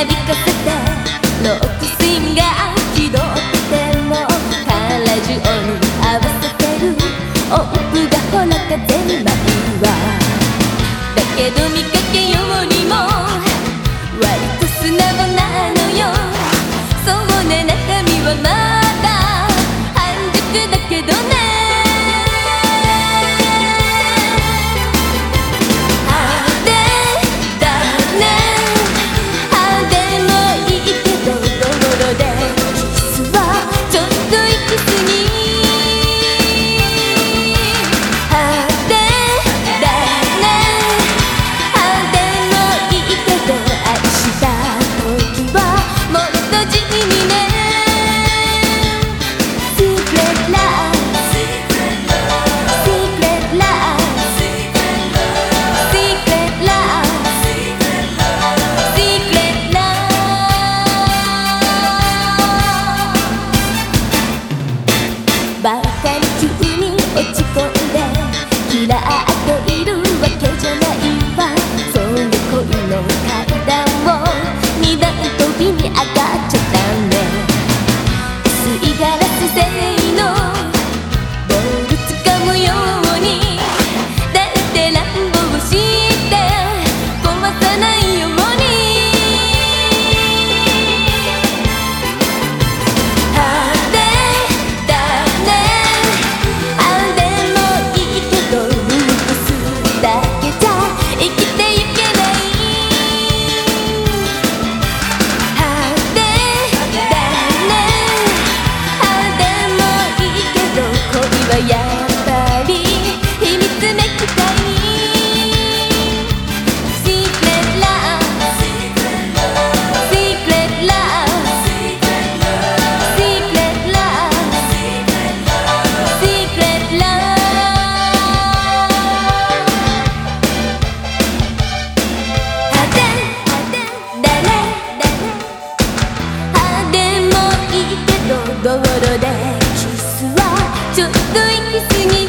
なびかせロックスインが気取っててもからに合わせてる。音符がほら風に舞うわ。だけど見かけようにも道路でキスはちょっと行き過ぎ